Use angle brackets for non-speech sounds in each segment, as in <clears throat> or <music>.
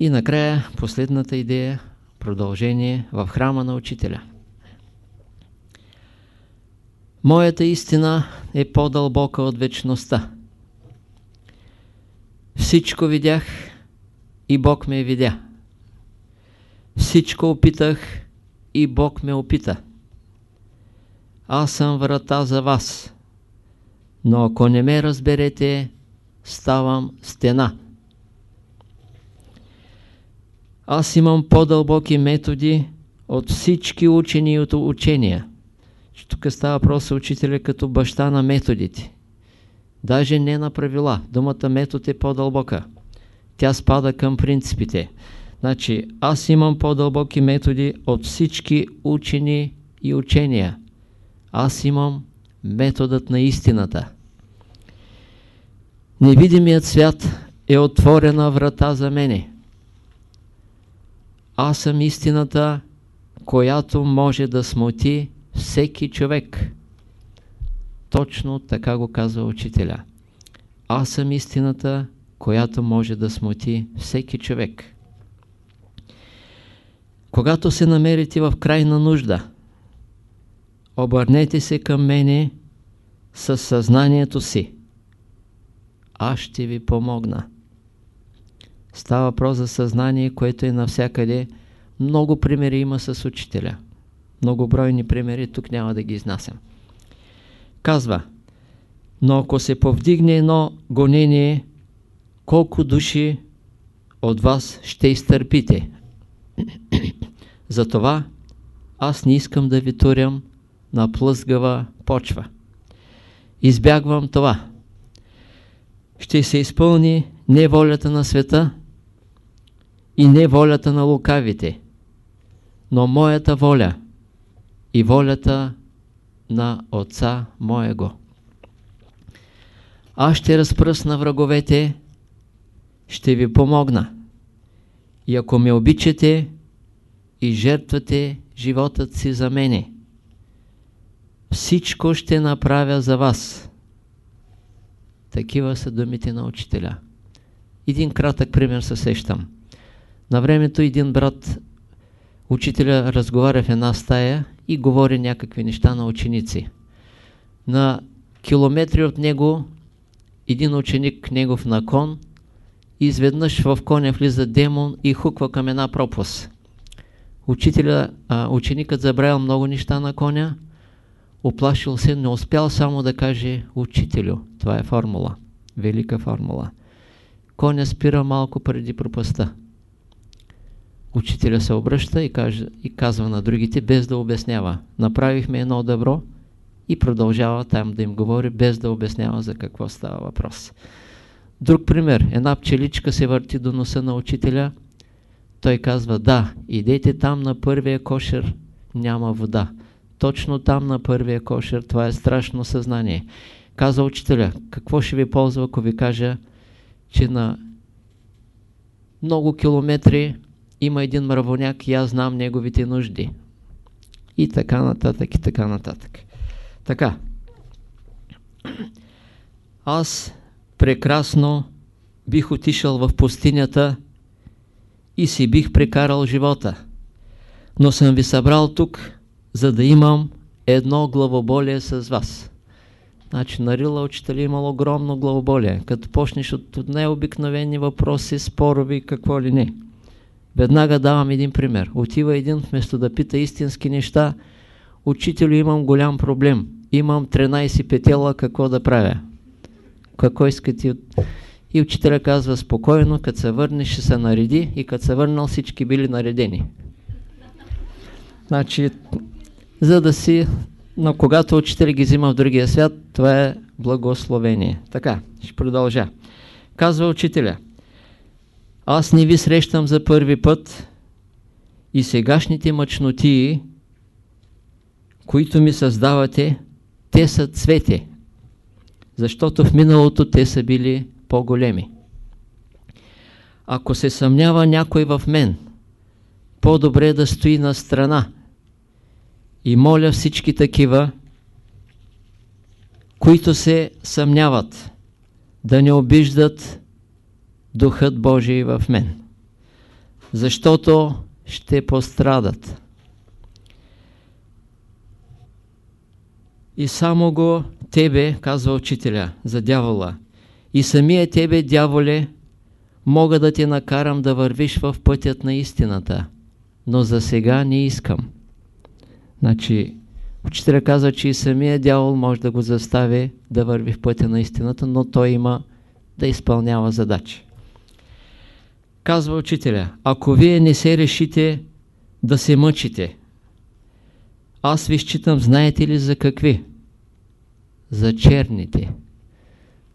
И накрая последната идея, продължение в храма на учителя. Моята истина е по-дълбока от вечността. Всичко видях и Бог ме видя. Всичко опитах и Бог ме опита. Аз съм врата за вас, но ако не ме разберете, ставам стена. Аз имам по-дълбоки методи от всички учени и от учения. Тук става въпрос учителя като баща на методите. Даже не на правила. Думата метод е по-дълбока. Тя спада към принципите. Значи, аз имам по-дълбоки методи от всички учени и учения. Аз имам методът на истината. Невидимият свят е отворена врата за мене. Аз съм истината, която може да смути всеки човек. Точно така го казва учителя. Аз съм истината, която може да смути всеки човек. Когато се намерите в крайна нужда, обърнете се към мене със съзнанието си. Аз ще ви помогна. Става въпрос за съзнание, което е навсякъде. Много примери има с учителя. Многобройни примери, тук няма да ги изнасям. Казва, но ако се повдигне едно гонение, колко души от вас ще изтърпите? <clears throat> Затова аз не искам да ви турям на плъзгава почва. Избягвам това. Ще се изпълни не волята на света и не волята на лукавите, но моята воля и волята на Отца моего. Аз ще разпръсна враговете, ще ви помогна. И ако ме обичате и жертвате животът си за мене, всичко ще направя за вас. Такива са думите на учителя. Един кратък пример се сещам. На времето един брат, учителя разговаря в една стая и говори някакви неща на ученици. На километри от него един ученик негов на кон изведнъж в коня влиза демон и хуква към една пропаст. Учителя, а, ученикът забравил много неща на коня, оплашил се, не успял само да каже учителю. Това е формула. Велика формула. Коня спира малко преди пропаста. Учителя се обръща и, каже, и казва на другите, без да обяснява. Направихме едно добро и продължава там да им говори, без да обяснява за какво става въпрос. Друг пример. Една пчеличка се върти до носа на учителя. Той казва, да, идете там на първия кошер, няма вода. Точно там на първия кошер, това е страшно съзнание. Каза учителя, какво ще ви ползва, ако ви кажа, че на много километри има един мравоняк и аз знам неговите нужди. И така нататък, и така нататък. Така. Аз прекрасно бих отишъл в пустинята и си бих прекарал живота. Но съм ви събрал тук, за да имам едно главоболие с вас. Значи на Рила учители имал огромно главоболие. Като почнеш от необикновени въпроси, спорови, какво ли не. Веднага давам един пример. Отива един, вместо да пита истински неща, учителю имам голям проблем. Имам 13 петела, какво да правя? Какво искате? И учителя казва спокойно, като се върне, ще се нареди и като се върнал всички били наредени. Значи, за да си, но когато учителя ги взима в другия свят, това е благословение. Така, ще продължа. Казва учителя, аз не ви срещам за първи път и сегашните мъчнотии, които ми създавате, те са цвете, защото в миналото те са били по-големи. Ако се съмнява някой в мен, по-добре да стои на страна и моля всички такива, които се съмняват, да не обиждат Духът Божий в мен. защото ще пострадат. И само го тебе, казва учителя, за дявола, и самия тебе, дяволе, мога да те накарам да вървиш в пътят на истината, но за сега не искам. Значи, учителя казва, че и самия дявол може да го застави да върви в пътя на истината, но той има да изпълнява задачи. Казва учителя, ако вие не се решите да се мъчите, аз ви считам, знаете ли за какви? За черните.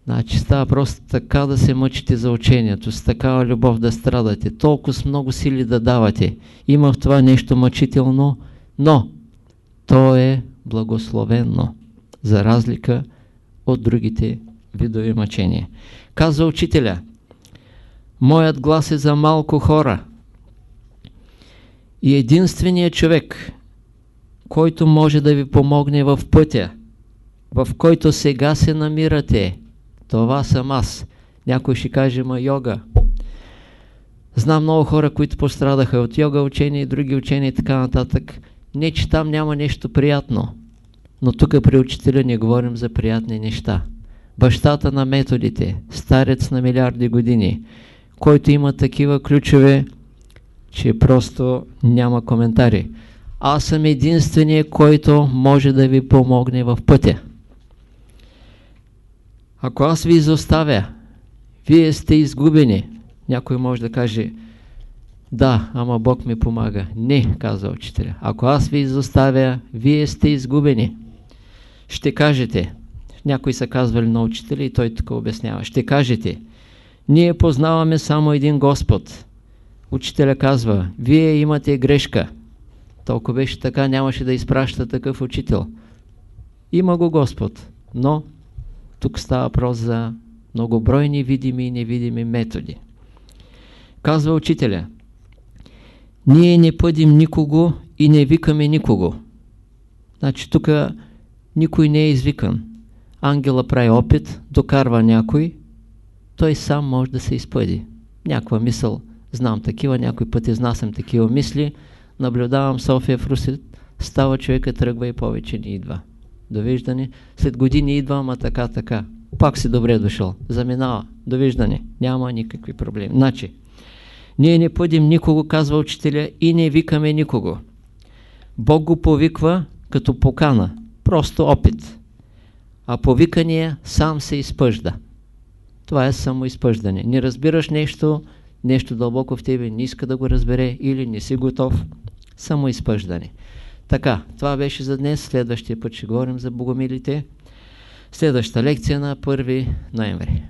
Значи става просто така да се мъчите за учението, с такава любов да страдате, толкова с много сили да давате. Има в това нещо мъчително, но то е благословенно, за разлика от другите видове мъчения. Казва учителя, моят глас е за малко хора и единственият човек, който може да ви помогне в пътя, в който сега се намирате, това съм аз. Някой ще каже, ма йога. Знам много хора, които пострадаха от йога учения други учения и така нататък. Не, че там няма нещо приятно. Но тук при учителя не говорим за приятни неща. Бащата на методите, старец на милиарди години, който има такива ключове, че просто няма коментари. Аз съм единствения, който може да ви помогне в пътя. Ако аз ви изоставя, вие сте изгубени. Някой може да каже, да, ама Бог ми помага. Не, казва учителя. Ако аз ви изоставя, вие сте изгубени. Ще кажете, някои са казвали на учителя и той тук обяснява, ще кажете, ние познаваме само един Господ. Учителя казва, вие имате грешка. Толкова беше така, нямаше да изпраща такъв учител. Има го Господ, но тук става въпрос за многобройни видими и невидими методи. Казва учителя, ние не пъдим никого и не викаме никого. Значи тук никой не е извикан. Ангела прави опит, докарва някой, той сам може да се изпъди. Някаква мисъл, знам такива, някой път изнасям такива мисли, наблюдавам София в Руси, става човека, тръгва и повече не идва. Довиждане. След години идва, ама така, така. Пак си добре дошъл. Заминава. Довиждане. Няма никакви проблеми. Значи, ние не пъдим никого, казва учителя, и не викаме никого. Бог го повиква като покана. Просто опит. А повикания сам се изпъжда. Това е самоизпъждане. Не разбираш нещо, нещо дълбоко в тебе не иска да го разбере или не си готов. Самоизпъждане. Така, това беше за днес. Следващия път ще говорим за богомилите. Следваща лекция на 1 ноември.